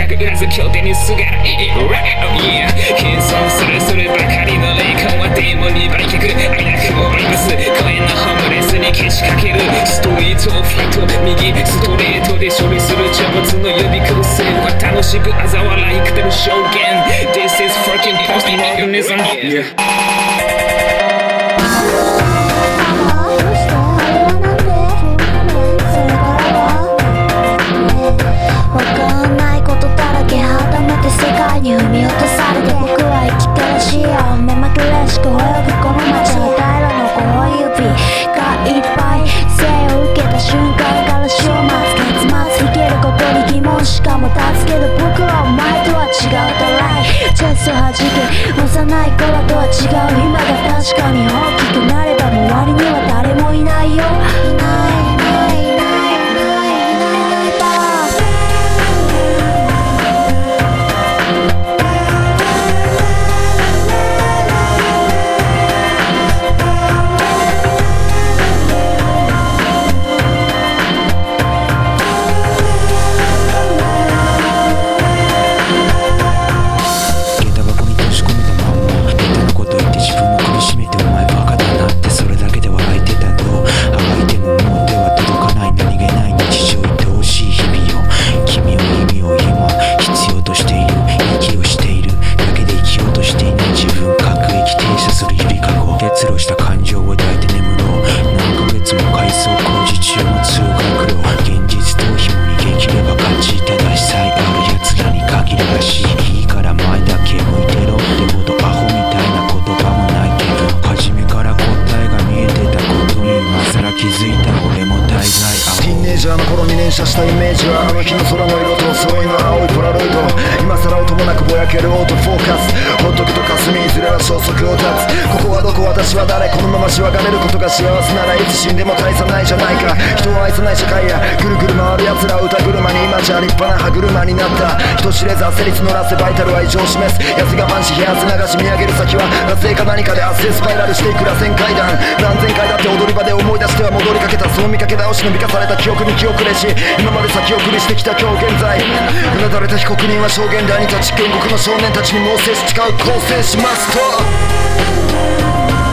深く裏ず経典にすがらいい Right oh yeah 謙遜するそればかりの霊感はデーモンに売却愛なくもバイブス声のホームレスにけしかけるストリートファイト右ストレートで処理する邪物の呼び構成は楽しく嘲笑いくてる証言 This is fucking postmodernism yeah. に踏み落とされて僕は生きてるしよ目まぐるしく泳ぐこの街の平らの5指がいっぱい生を受けた瞬間から終末結末生きることに疑問しかも助ける僕はお前とは違うトライチェスを弾け幼い頃とは違う今が確かに大きくなれば周りには工事中の通学路現実逃避も逃げ切れば勝ちただしさえある奴らに限るらしいいいから前だけ向いてろってほどアホみたいな言葉もないけど初めから答えが見えてたことに今更気づいた俺も大概アホティーンエイジャーの頃に連射したイメージはあの日の空の色とそいの青いポラロイド今更音もなくぼやけるオートフォーカス。ほっとくと霞いずれは消息を絶つ。ここはどこ私は誰このまましわがれることが幸せならいつ死んでも大差ないじゃないか。人を愛さない社会やぐるぐる回る奴ら歌車に今じゃ立派な歯車になった。人知れず焦り募らせバイタルは異常を示す。奴が慢し冷や汗流し見上げる先は脱税か何かで圧政スパイラルしていく螺旋階段。何千回だって踊り場で思い出しては戻りけたその見かけ倒しの美化された記憶に気遅れし。今まで先送りしてきた今日現在。うなだれた被告人は証言で兄たち軍国の少年たちに猛省し誓う更生しますと。